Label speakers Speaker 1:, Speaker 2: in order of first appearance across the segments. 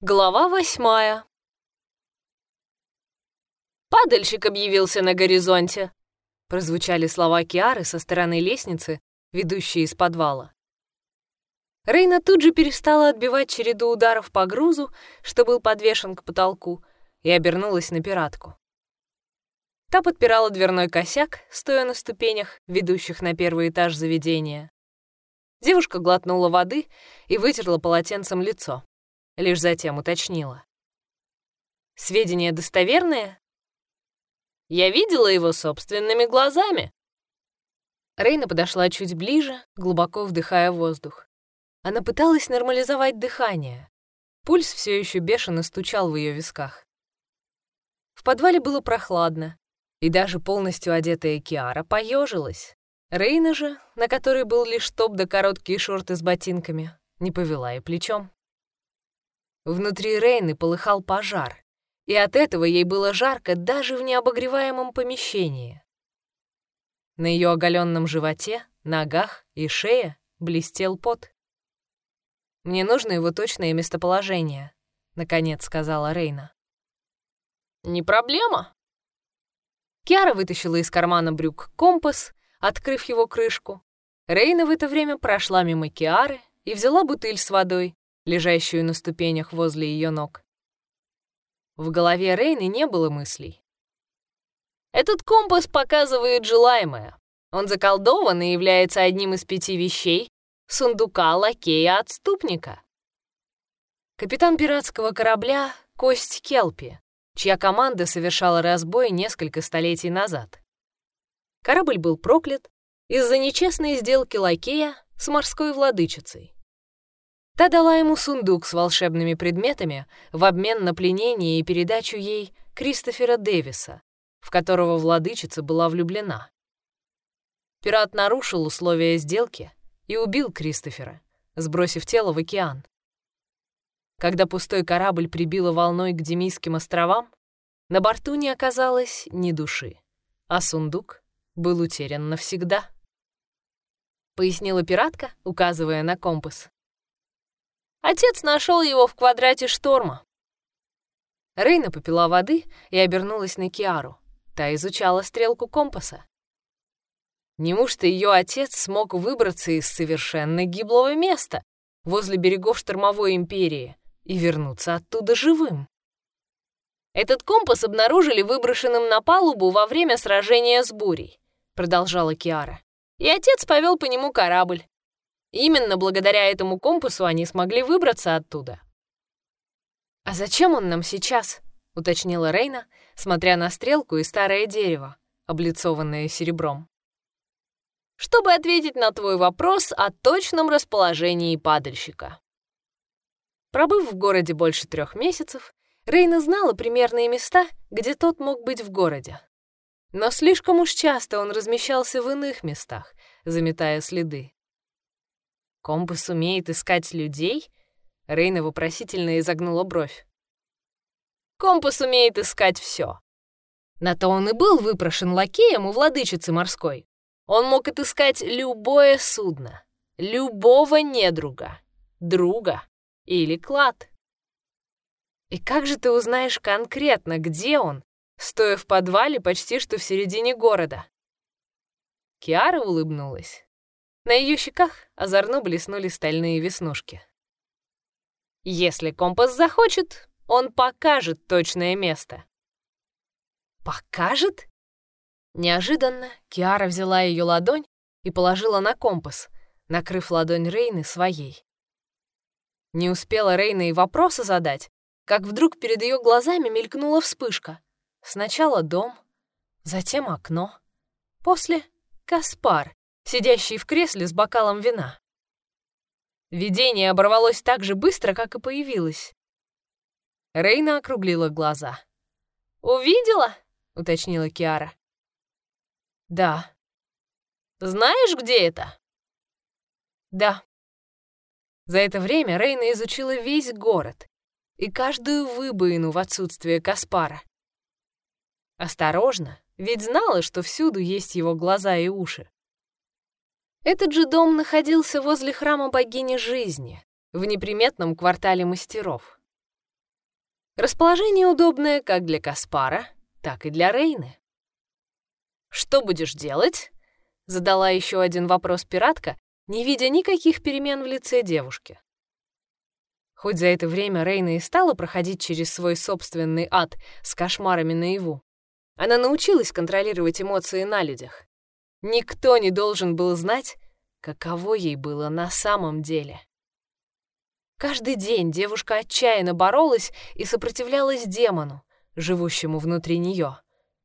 Speaker 1: Глава восьмая. «Падальщик объявился на горизонте!» Прозвучали слова Киары со стороны лестницы, ведущей из подвала. Рейна тут же перестала отбивать череду ударов по грузу, что был подвешен к потолку, и обернулась на пиратку. Та подпирала дверной косяк, стоя на ступенях, ведущих на первый этаж заведения. Девушка глотнула воды и вытерла полотенцем лицо лишь затем уточнила. «Сведения достоверные?» «Я видела его собственными глазами». Рейна подошла чуть ближе, глубоко вдыхая воздух. Она пыталась нормализовать дыхание. Пульс все еще бешено стучал в ее висках. В подвале было прохладно, и даже полностью одетая Киара поежилась. Рейна же, на которой был лишь топ да короткие шорты с ботинками, не повела и плечом. Внутри Рейны полыхал пожар, и от этого ей было жарко даже в необогреваемом помещении. На ее оголенном животе, ногах и шее блестел пот. «Мне нужно его точное местоположение», — наконец сказала Рейна. «Не проблема». Киара вытащила из кармана брюк компас, открыв его крышку. Рейна в это время прошла мимо Киары и взяла бутыль с водой, лежащую на ступенях возле ее ног. В голове Рейны не было мыслей. «Этот компас показывает желаемое. Он заколдован и является одним из пяти вещей сундука лакея-отступника». Капитан пиратского корабля — Кость Келпи, чья команда совершала разбой несколько столетий назад. Корабль был проклят из-за нечестной сделки лакея с морской владычицей. Та дала ему сундук с волшебными предметами в обмен на пленение и передачу ей Кристофера Дэвиса, в которого владычица была влюблена. Пират нарушил условия сделки и убил Кристофера, сбросив тело в океан. Когда пустой корабль прибило волной к Демийским островам, на борту не оказалось ни души, а сундук был утерян навсегда. Пояснила пиратка, указывая на компас. Отец нашел его в квадрате шторма. Рейна попила воды и обернулась на Киару. Та изучала стрелку компаса. Неужто ее отец смог выбраться из совершенно гиблого места возле берегов штормовой империи и вернуться оттуда живым? Этот компас обнаружили выброшенным на палубу во время сражения с бурей, продолжала Киара. И отец повел по нему корабль. Именно благодаря этому компасу они смогли выбраться оттуда. «А зачем он нам сейчас?» — уточнила Рейна, смотря на стрелку и старое дерево, облицованное серебром. «Чтобы ответить на твой вопрос о точном расположении падальщика». Пробыв в городе больше трех месяцев, Рейна знала примерные места, где тот мог быть в городе. Но слишком уж часто он размещался в иных местах, заметая следы. Компас умеет искать людей? Рейна вопросительно изогнула бровь. Компас умеет искать все. На то он и был выпрошен лакеем у владычицы морской. Он мог отыскать любое судно, любого недруга, друга или клад. И как же ты узнаешь конкретно, где он, стоя в подвале почти что в середине города? Киара улыбнулась. На ее щеках озорно блеснули стальные веснушки. Если компас захочет, он покажет точное место. Покажет? Неожиданно Киара взяла ее ладонь и положила на компас, накрыв ладонь Рейны своей. Не успела Рейна и вопроса задать, как вдруг перед ее глазами мелькнула вспышка. Сначала дом, затем окно, после — Каспар, сидящий в кресле с бокалом вина. Видение оборвалось так же быстро, как и появилось. Рейна округлила глаза. «Увидела?» — уточнила Киара. «Да». «Знаешь, где это?» «Да». За это время Рейна изучила весь город и каждую выбоину в отсутствие Каспара. Осторожно, ведь знала, что всюду есть его глаза и уши. Этот же дом находился возле храма богини жизни, в неприметном квартале мастеров. Расположение удобное как для Каспара, так и для Рейны. «Что будешь делать?» — задала еще один вопрос пиратка, не видя никаких перемен в лице девушки. Хоть за это время Рейна и стала проходить через свой собственный ад с кошмарами наяву, она научилась контролировать эмоции на людях. Никто не должен был знать, каково ей было на самом деле. Каждый день девушка отчаянно боролась и сопротивлялась демону, живущему внутри нее,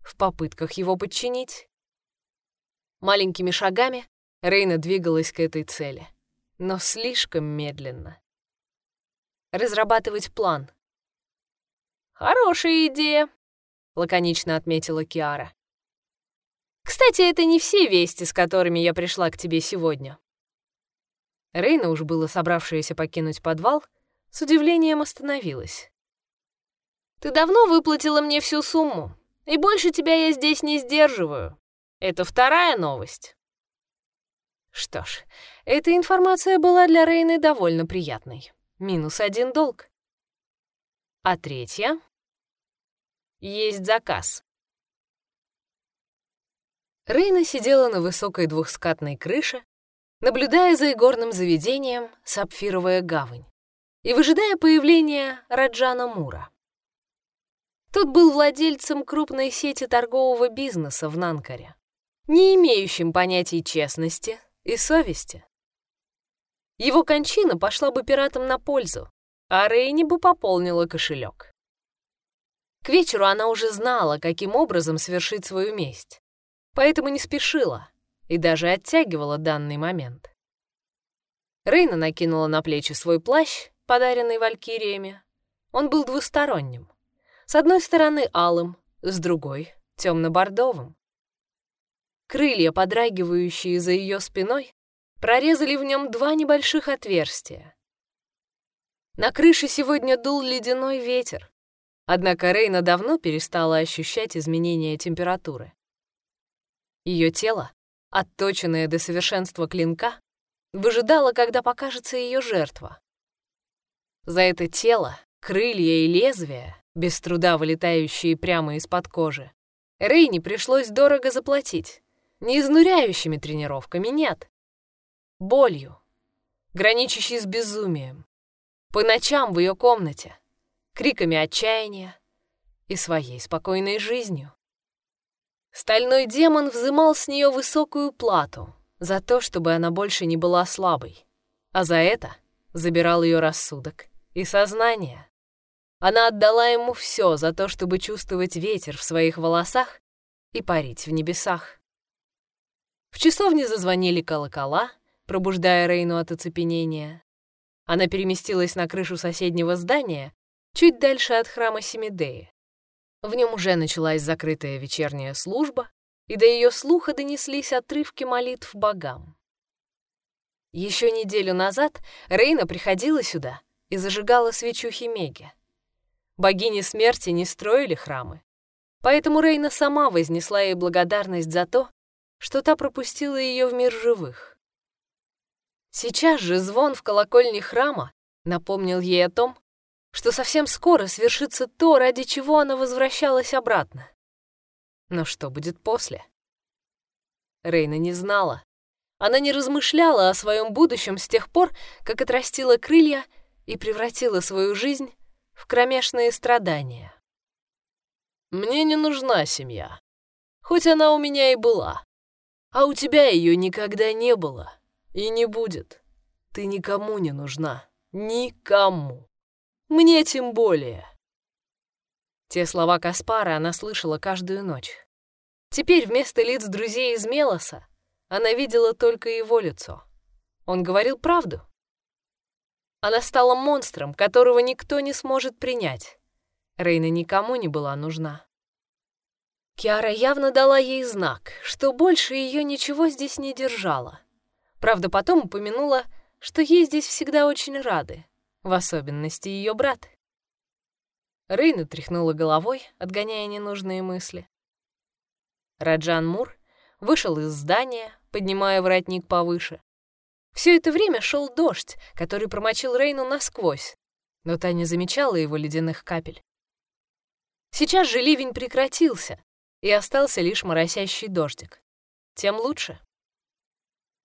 Speaker 1: в попытках его подчинить. Маленькими шагами Рейна двигалась к этой цели, но слишком медленно. Разрабатывать план. «Хорошая идея», — лаконично отметила Киара. «Кстати, это не все вести, с которыми я пришла к тебе сегодня». Рейна, уж было собравшаяся покинуть подвал, с удивлением остановилась. «Ты давно выплатила мне всю сумму, и больше тебя я здесь не сдерживаю. Это вторая новость». Что ж, эта информация была для Рейны довольно приятной. Минус один долг. А третья? Есть заказ. Рейна сидела на высокой двухскатной крыше, наблюдая за игорным заведением «Сапфировая гавань» и выжидая появления Раджана Мура. Тот был владельцем крупной сети торгового бизнеса в Нанкаре, не имеющим понятий честности, и совести. Его кончина пошла бы пиратам на пользу, а Рейни бы пополнила кошелек. К вечеру она уже знала, каким образом свершить свою месть, поэтому не спешила и даже оттягивала данный момент. Рейна накинула на плечи свой плащ, подаренный валькириями. Он был двусторонним. С одной стороны алым, с другой — темно-бордовым. Крылья, подрагивающие за ее спиной, прорезали в нем два небольших отверстия. На крыше сегодня дул ледяной ветер, однако Рейна давно перестала ощущать изменения температуры. Ее тело, отточенное до совершенства клинка, выжидало, когда покажется ее жертва. За это тело, крылья и лезвия, без труда вылетающие прямо из-под кожи, Рейне пришлось дорого заплатить. Не изнуряющими тренировками, нет. Болью, граничащей с безумием. По ночам в ее комнате, криками отчаяния и своей спокойной жизнью. Стальной демон взымал с нее высокую плату за то, чтобы она больше не была слабой, а за это забирал ее рассудок и сознание. Она отдала ему все за то, чтобы чувствовать ветер в своих волосах и парить в небесах. В часовне зазвонили колокола, пробуждая Рейну от оцепенения. Она переместилась на крышу соседнего здания, чуть дальше от храма Семидеи. В нем уже началась закрытая вечерняя служба, и до ее слуха донеслись отрывки молитв богам. Еще неделю назад Рейна приходила сюда и зажигала свечу Химеги. Богини смерти не строили храмы, поэтому Рейна сама вознесла ей благодарность за то, что та пропустила ее в мир живых. Сейчас же звон в колокольне храма напомнил ей о том, что совсем скоро свершится то, ради чего она возвращалась обратно. Но что будет после? Рейна не знала. Она не размышляла о своем будущем с тех пор, как отрастила крылья и превратила свою жизнь в кромешные страдания. «Мне не нужна семья, хоть она у меня и была», а у тебя ее никогда не было и не будет. Ты никому не нужна. Никому. Мне тем более. Те слова Каспара она слышала каждую ночь. Теперь вместо лиц друзей из Мелоса она видела только его лицо. Он говорил правду. Она стала монстром, которого никто не сможет принять. Рейна никому не была нужна. Киара явно дала ей знак, что больше ее ничего здесь не держало. Правда, потом упомянула, что ей здесь всегда очень рады, в особенности ее брат. Рейна тряхнула головой, отгоняя ненужные мысли. Раджан Мур вышел из здания, поднимая воротник повыше. Все это время шел дождь, который промочил Рейну насквозь, но та не замечала его ледяных капель. Сейчас же ливень прекратился, и остался лишь моросящий дождик. Тем лучше.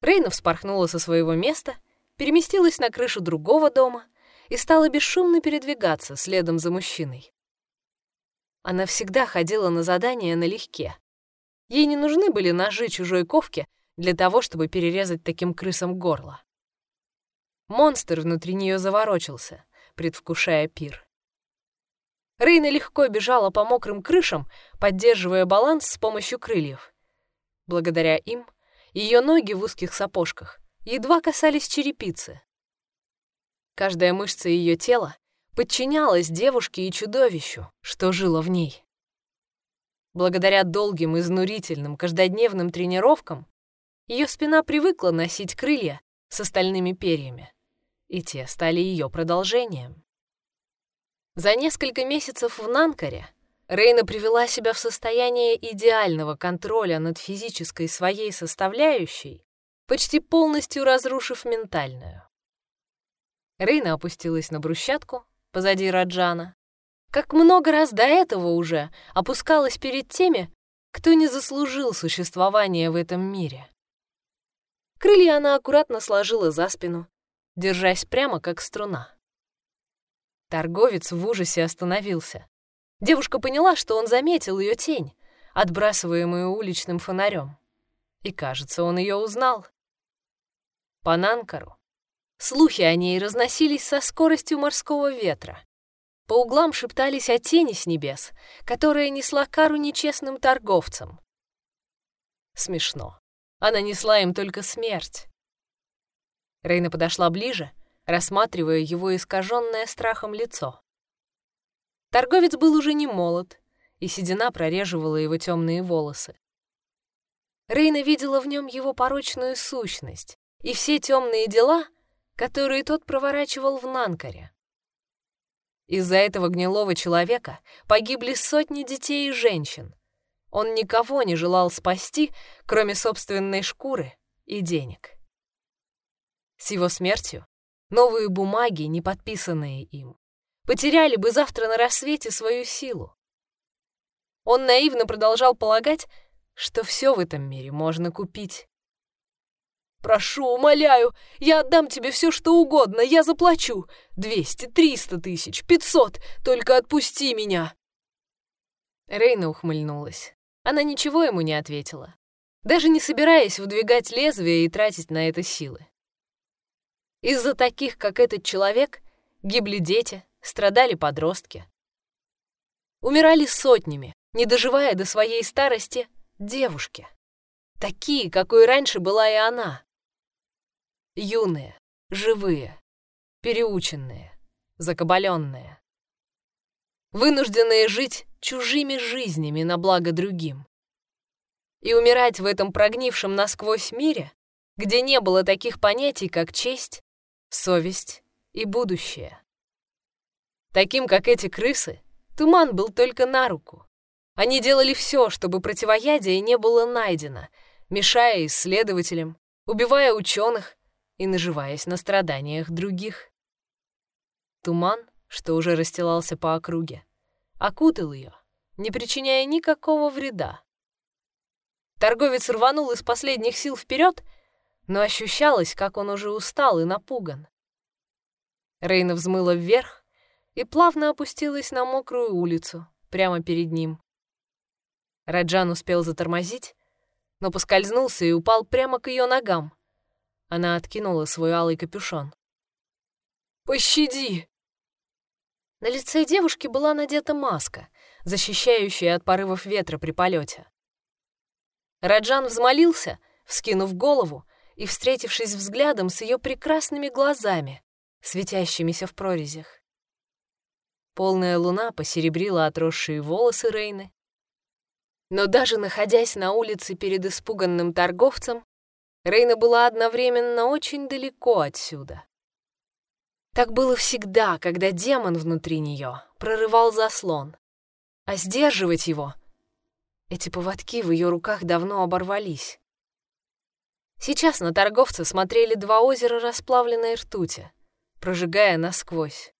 Speaker 1: Рейна вспорхнула со своего места, переместилась на крышу другого дома и стала бесшумно передвигаться следом за мужчиной. Она всегда ходила на задания налегке. Ей не нужны были ножи чужой ковки для того, чтобы перерезать таким крысам горло. Монстр внутри нее заворочился, предвкушая пир. Рейна легко бежала по мокрым крышам, поддерживая баланс с помощью крыльев. Благодаря им ее ноги в узких сапожках едва касались черепицы. Каждая мышца ее тела подчинялась девушке и чудовищу, что жило в ней. Благодаря долгим, изнурительным, каждодневным тренировкам ее спина привыкла носить крылья с остальными перьями, и те стали ее продолжением. За несколько месяцев в Нанкаре Рейна привела себя в состояние идеального контроля над физической своей составляющей, почти полностью разрушив ментальную. Рейна опустилась на брусчатку позади Раджана. Как много раз до этого уже опускалась перед теми, кто не заслужил существования в этом мире. Крылья она аккуратно сложила за спину, держась прямо как струна. Торговец в ужасе остановился. Девушка поняла, что он заметил ее тень, отбрасываемую уличным фонарем. И, кажется, он ее узнал. По Нанкару слухи о ней разносились со скоростью морского ветра. По углам шептались о тени с небес, которая несла кару нечестным торговцам. Смешно. Она несла им только смерть. Рейна подошла ближе — рассматривая его искаженное страхом лицо. Торговец был уже не молод, и седина прореживала его темные волосы. Рейна видела в нем его порочную сущность и все темные дела, которые тот проворачивал в Нанкаре. Из-за этого гнилого человека погибли сотни детей и женщин. Он никого не желал спасти, кроме собственной шкуры и денег. С его смертью новые бумаги, не подписанные им, потеряли бы завтра на рассвете свою силу. Он наивно продолжал полагать, что все в этом мире можно купить. «Прошу, умоляю, я отдам тебе все, что угодно, я заплачу. Двести, триста тысяч, пятьсот, только отпусти меня!» Рейна ухмыльнулась. Она ничего ему не ответила, даже не собираясь выдвигать лезвие и тратить на это силы. Из-за таких, как этот человек, гибли дети, страдали подростки. Умирали сотнями, не доживая до своей старости, девушки. Такие, какой раньше была и она. Юные, живые, переученные, закабаленные. Вынужденные жить чужими жизнями на благо другим. И умирать в этом прогнившем насквозь мире, где не было таких понятий, как честь, совесть и будущее. Таким, как эти крысы, туман был только на руку. Они делали все, чтобы противоядие не было найдено, мешая исследователям, убивая ученых и наживаясь на страданиях других. Туман, что уже расстилался по округе, окутал ее, не причиняя никакого вреда. Торговец рванул из последних сил вперед но ощущалось, как он уже устал и напуган. Рейна взмыла вверх и плавно опустилась на мокрую улицу, прямо перед ним. Раджан успел затормозить, но поскользнулся и упал прямо к ее ногам. Она откинула свой алый капюшон. «Пощади!» На лице девушки была надета маска, защищающая от порывов ветра при полете. Раджан взмолился, вскинув голову, и встретившись взглядом с ее прекрасными глазами, светящимися в прорезях. Полная луна посеребрила отросшие волосы Рейны. Но даже находясь на улице перед испуганным торговцем, Рейна была одновременно очень далеко отсюда. Так было всегда, когда демон внутри нее прорывал заслон. А сдерживать его... Эти поводки в ее руках давно оборвались. Сейчас на торговца смотрели два озера расплавленной ртути, прожигая насквозь.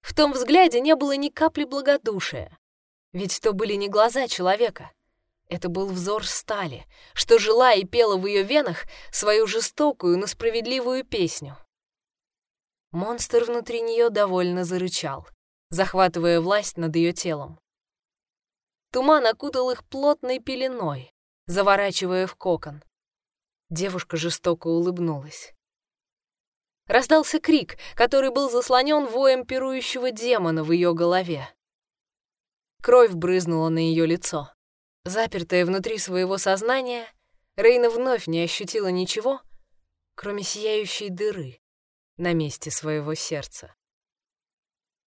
Speaker 1: В том взгляде не было ни капли благодушия. Ведь то были не глаза человека. Это был взор стали, что жила и пела в ее венах свою жестокую, но справедливую песню. Монстр внутри нее довольно зарычал, захватывая власть над ее телом. Туман окутал их плотной пеленой, заворачивая в кокон. Девушка жестоко улыбнулась. Раздался крик, который был заслонен воем пирующего демона в ее голове. Кровь брызнула на ее лицо. Запертая внутри своего сознания, Рейна вновь не ощутила ничего, кроме сияющей дыры на месте своего сердца.